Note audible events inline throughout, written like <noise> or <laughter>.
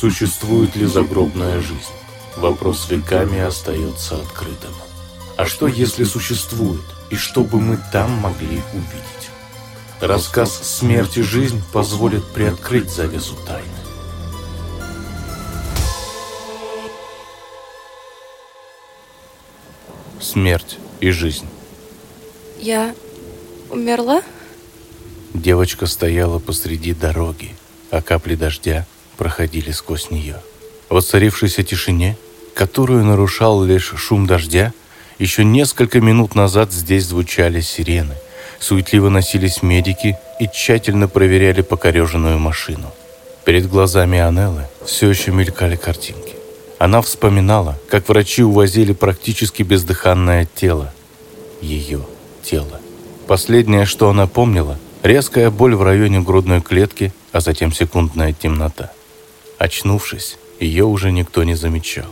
Существует ли загробная жизнь? Вопрос веками остается открытым. А что, если существует, и что бы мы там могли увидеть? Рассказ «Смерть и жизнь» позволит приоткрыть завесу тайны. Смерть и жизнь. Я умерла? Девочка стояла посреди дороги, а капли дождя проходили сквозь нее. В воцарившейся тишине, которую нарушал лишь шум дождя, еще несколько минут назад здесь звучали сирены. Суетливо носились медики и тщательно проверяли покореженную машину. Перед глазами Анеллы все еще мелькали картинки. Она вспоминала, как врачи увозили практически бездыханное тело. Ее тело. Последнее, что она помнила, резкая боль в районе грудной клетки, а затем секундная темнота. Очнувшись, ее уже никто не замечал.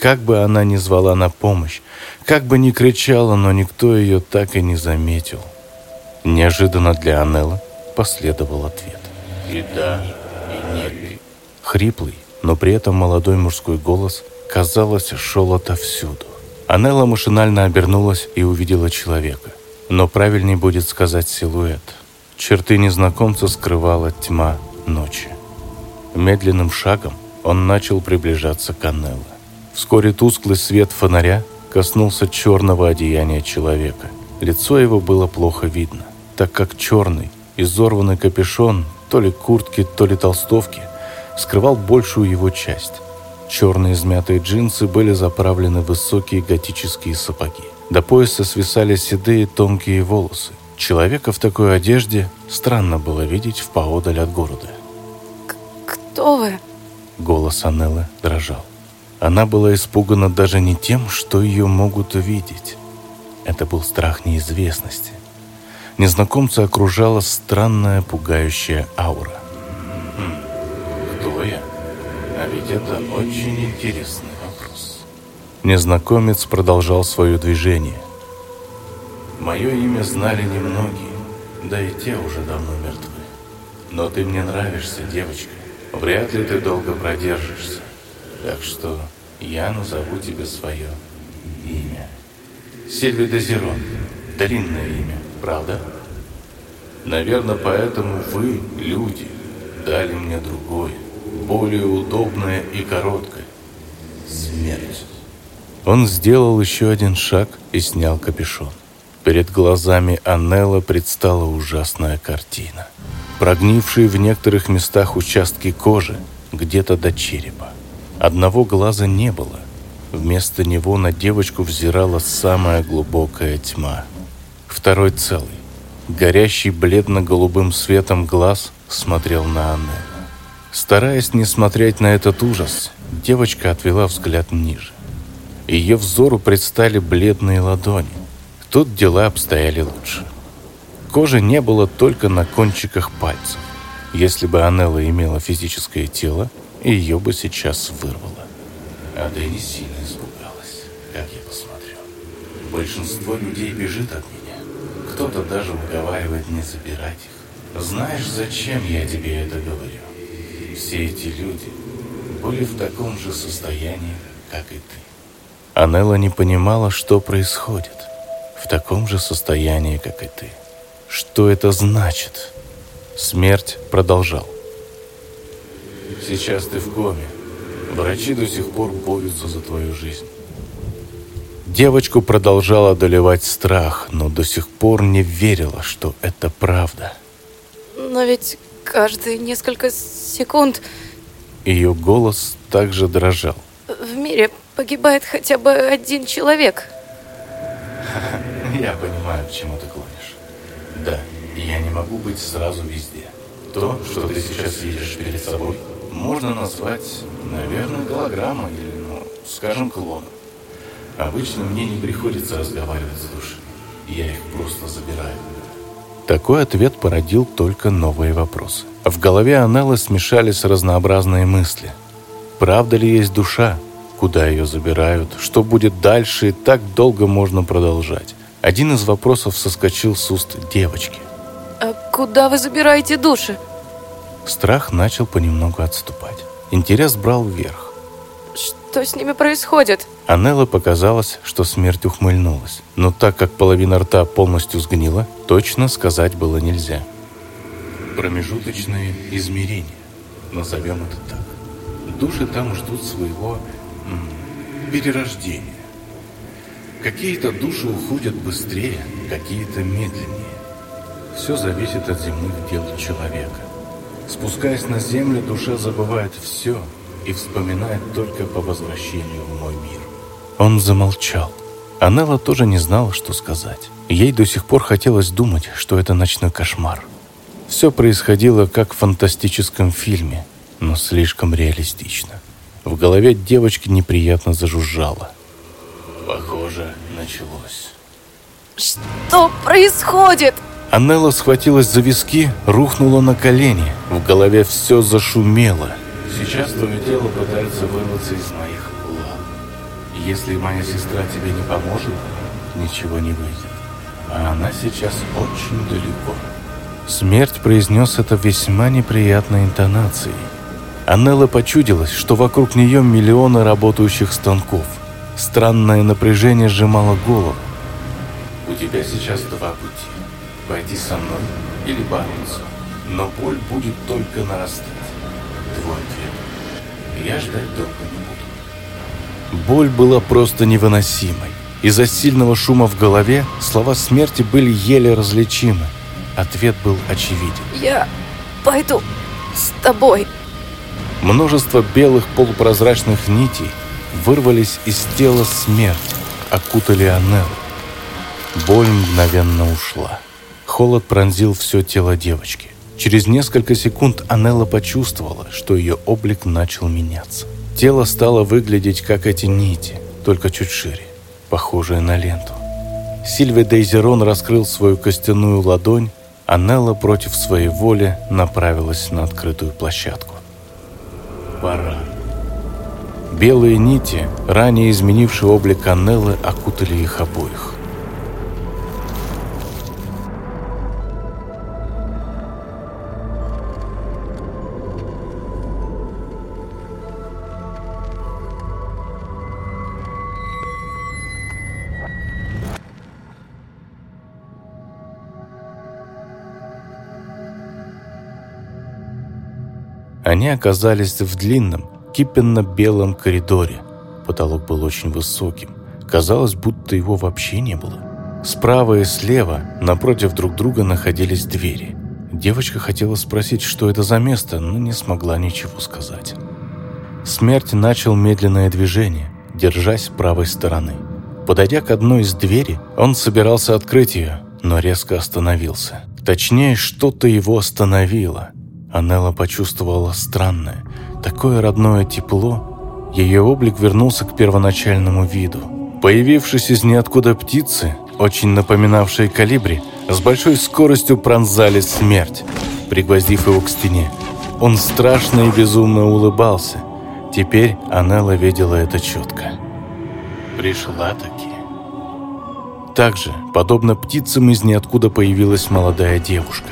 Как бы она ни звала на помощь, как бы ни кричала, но никто ее так и не заметил. Неожиданно для Анеллы последовал ответ. И да, и нет. Хриплый, но при этом молодой мужской голос, казалось, шел отовсюду. Анелла машинально обернулась и увидела человека. Но правильней будет сказать силуэт. Черты незнакомца скрывала тьма ночи. Медленным шагом он начал приближаться к Анелле. Вскоре тусклый свет фонаря коснулся черного одеяния человека. Лицо его было плохо видно, так как черный, изорванный капюшон, то ли куртки, то ли толстовки, скрывал большую его часть. Черные измятые джинсы были заправлены в высокие готические сапоги. До пояса свисали седые тонкие волосы. Человека в такой одежде странно было видеть в поодаль от города. «Кто вы?» Голос Анеллы дрожал. Она была испугана даже не тем, что ее могут увидеть. Это был страх неизвестности. Незнакомца окружала странная пугающая аура. Кто я? А ведь это очень интересный вопрос. Незнакомец продолжал свое движение. Мое имя знали немногие, да и те уже давно мертвы. Но ты мне нравишься, девочка. Вряд ли ты долго продержишься. Так что я назову тебе свое имя. Сильви Дезерон. Длинное имя, правда? Наверное, поэтому вы, люди, дали мне другое, более удобное и короткое. Смерть. Он сделал еще один шаг и снял капюшон. Перед глазами Анелла предстала ужасная картина. Прогнившие в некоторых местах участки кожи, где-то до черепа. Одного глаза не было. Вместо него на девочку взирала самая глубокая тьма. Второй целый, горящий бледно-голубым светом глаз, смотрел на Аннелла. Стараясь не смотреть на этот ужас, девочка отвела взгляд ниже. Ее взору предстали бледные ладони. Тут дела обстояли лучше. Кожи не было только на кончиках пальцев. Если бы Анелла имела физическое тело, ее бы сейчас вырвало. А не сильно испугалась, как я посмотрю. Большинство людей бежит от меня. Кто-то даже уговаривает не забирать их. Знаешь, зачем я тебе это говорю? Все эти люди были в таком же состоянии, как и ты. Анелла не понимала, что происходит. В таком же состоянии, как и ты. Что это значит? Смерть продолжал. Сейчас ты в коме. Врачи до сих пор борются за твою жизнь. Девочку продолжал одолевать страх, но до сих пор не верила, что это правда. Но ведь каждые несколько секунд Ее голос также дрожал. в мире погибает хотя бы один человек. <laughs> <laughs> Я понимаю, к чему ты клонишь. Да, я не могу быть сразу везде. То, что ты сейчас видишь перед собой, можно назвать, наверное, голограммой или, ну, скажем, клоном. Обычно мне не приходится разговаривать с душами. Я их просто забираю. Такой ответ породил только новые вопросы. В голове Анеллы смешались разнообразные мысли. Правда ли есть душа? Куда ее забирают? Что будет дальше? И так долго можно продолжать. Один из вопросов соскочил с уст девочки. А куда вы забираете души? Страх начал понемногу отступать. интерес брал вверх. Что с ними происходит? Анелла показалось, что смерть ухмыльнулась. Но так как половина рта полностью сгнила, точно сказать было нельзя. Промежуточные измерения. Назовем это так. Души там ждут своего м, перерождения. Какие-то души уходят быстрее, какие-то медленнее. Все зависит от земных дел человека. Спускаясь на землю, душа забывает все и вспоминает только по возвращению в мой мир. Он замолчал. Анелла тоже не знала, что сказать. Ей до сих пор хотелось думать, что это ночной кошмар. Все происходило как в фантастическом фильме, но слишком реалистично. В голове девочки неприятно зажужжало. Похоже, началось. Что происходит? Анелла схватилась за виски, рухнула на колени. В голове все зашумело. Сейчас твое тело пытается вырваться из моих лап. Если моя сестра тебе не поможет, ничего не выйдет. А она сейчас очень далеко. Смерть произнес это весьма неприятной интонацией. Анелла почудилась, что вокруг нее миллионы работающих станков. Странное напряжение сжимало голову. У тебя сейчас два пути. Пойти со мной или бороться. Но боль будет только нарастать. Твой ответ. Я ждать долго не буду. Боль была просто невыносимой. Из-за сильного шума в голове слова смерти были еле различимы. Ответ был очевиден. Я пойду с тобой. Множество белых полупрозрачных нитей вырвались из тела смерти, окутали Анеллу. Боль мгновенно ушла. Холод пронзил все тело девочки. Через несколько секунд Анелла почувствовала, что ее облик начал меняться. Тело стало выглядеть как эти нити, только чуть шире, похожие на ленту. Сильвия Дейзерон раскрыл свою костяную ладонь, Анелла против своей воли направилась на открытую площадку. Пора. Белые нити, ранее изменившие облик Аннеллы, окутали их обоих. Они оказались в длинном, кипенно-белом коридоре. Потолок был очень высоким. Казалось, будто его вообще не было. Справа и слева, напротив друг друга, находились двери. Девочка хотела спросить, что это за место, но не смогла ничего сказать. Смерть начал медленное движение, держась правой стороны. Подойдя к одной из дверей, он собирался открыть ее, но резко остановился. Точнее, что-то его остановило. Анелла почувствовала странное, такое родное тепло. Ее облик вернулся к первоначальному виду. Появившись из ниоткуда птицы, очень напоминавшие калибри, с большой скоростью пронзали смерть, пригвоздив его к стене. Он страшно и безумно улыбался. Теперь Анелла видела это четко. Пришла-таки. Также, подобно птицам, из ниоткуда появилась молодая девушка.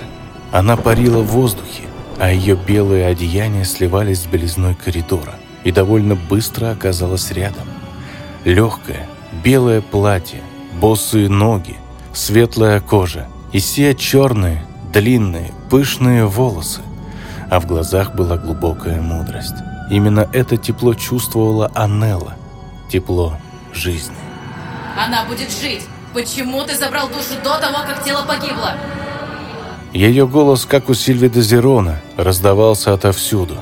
Она парила в воздухе, а ее белые одеяния сливались с белизной коридора и довольно быстро оказалась рядом. Легкое, белое платье, босые ноги, светлая кожа и все черные, длинные, пышные волосы. А в глазах была глубокая мудрость. Именно это тепло чувствовала Аннелла. Тепло жизни. Она будет жить! Почему ты забрал душу до того, как тело погибло? Ее голос, как у Сильви Дезерона, раздавался отовсюду.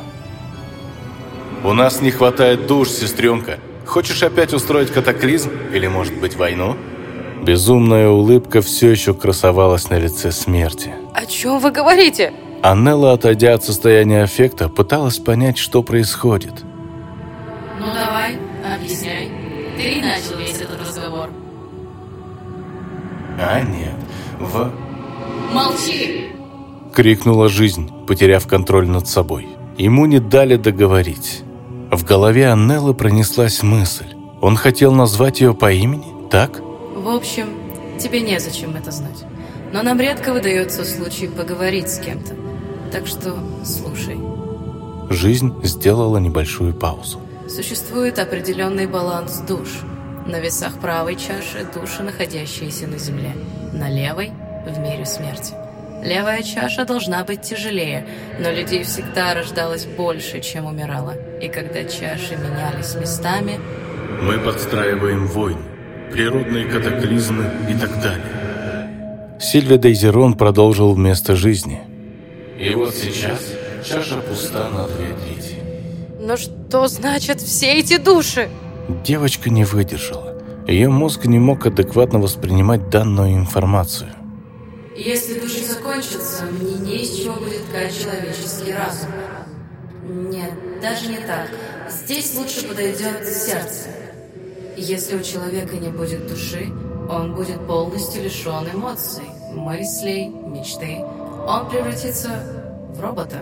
«У нас не хватает душ, сестренка. Хочешь опять устроить катаклизм или, может быть, войну?» Безумная улыбка все еще красовалась на лице смерти. О чем вы говорите? Аннелла, отойдя от состояния аффекта, пыталась понять, что происходит. Ну давай, объясняй. Ты начал весь этот разговор. А нет, в... Молчи! Крикнула жизнь, потеряв контроль над собой. Ему не дали договорить. В голове Аннеллы пронеслась мысль. Он хотел назвать ее по имени, так? В общем, тебе незачем это знать. Но нам редко выдается случай поговорить с кем-то. Так что слушай. жизнь сделала небольшую паузу. Существует определенный баланс душ. На весах правой чаши души, находящиеся на земле, на левой – в мире смерти. Левая чаша должна быть тяжелее, но людей всегда рождалось больше, чем умирало. И когда чаши менялись местами... Мы подстраиваем войны, природные катаклизмы и так далее. Сильвия Дейзерон продолжил вместо жизни. И вот сейчас чаша пуста на две трети. Но что значат все эти души? Девочка не выдержала. Ее мозг не мог адекватно воспринимать данную информацию. Если души закончатся, мне не из чего будет ткать человеческий разум. Нет, даже не так. Здесь лучше подойдет сердце. Если у человека не будет души, он будет полностью лишен эмоций, мыслей, мечты. Он превратится в робота,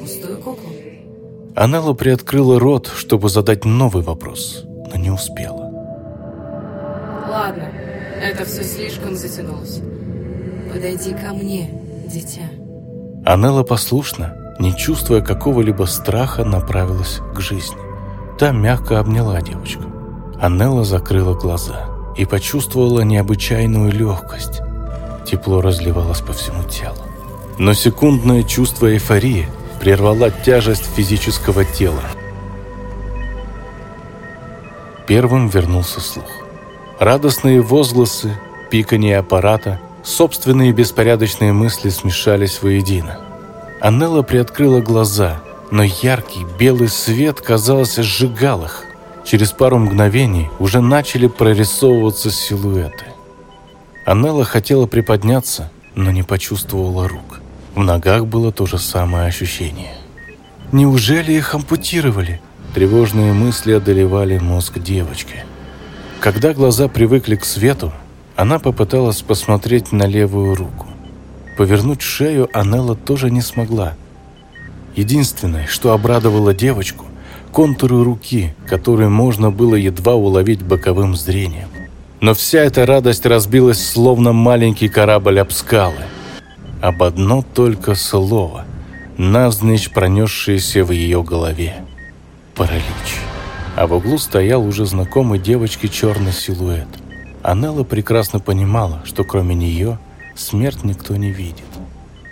пустую куклу. Анелла приоткрыла рот, чтобы задать новый вопрос, но не успела. Ладно, это все слишком затянулось. Подойди ко мне, дитя. Анелла послушно, не чувствуя какого-либо страха, направилась к жизни. Та мягко обняла девочку. Анелла закрыла глаза и почувствовала необычайную легкость. Тепло разливалось по всему телу. Но секундное чувство эйфории прервала тяжесть физического тела. Первым вернулся слух. Радостные возгласы, пикание аппарата, собственные беспорядочные мысли смешались воедино. Анелла приоткрыла глаза, но яркий белый свет, казалось, сжигал их. Через пару мгновений уже начали прорисовываться силуэты. Анелла хотела приподняться, но не почувствовала рук. В ногах было то же самое ощущение. Неужели их ампутировали? Тревожные мысли одолевали мозг девочки. Когда глаза привыкли к свету, она попыталась посмотреть на левую руку. Повернуть шею Анелла тоже не смогла. Единственное, что обрадовало девочку, контуры руки, которые можно было едва уловить боковым зрением. Но вся эта радость разбилась словно маленький корабль об скалы. Об одно только слово, навзничь пронесшееся в ее голове. Паралич. А в углу стоял уже знакомый девочке черный силуэт. Анелла прекрасно понимала, что кроме нее смерть никто не видит.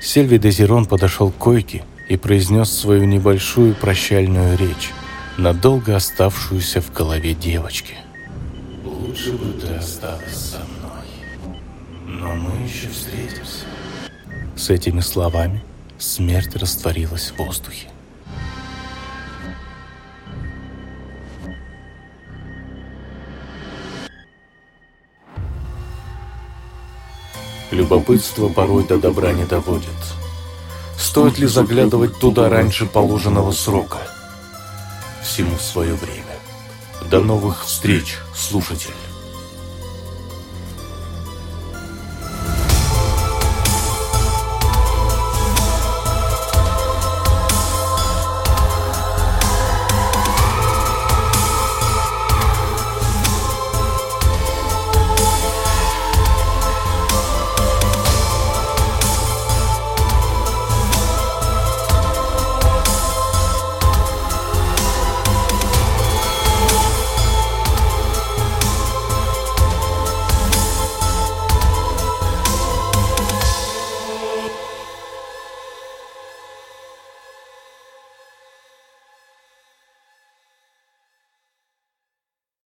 Сельви Дезирон подошел к койке и произнес свою небольшую прощальную речь, надолго оставшуюся в голове девочки. Лучше бы ты осталась со мной. Но мы еще встретимся. С этими словами смерть растворилась в воздухе. Любопытство порой до добра не доводит. Стоит ли заглядывать туда раньше положенного срока? Всему свое время. До новых встреч, слушатель.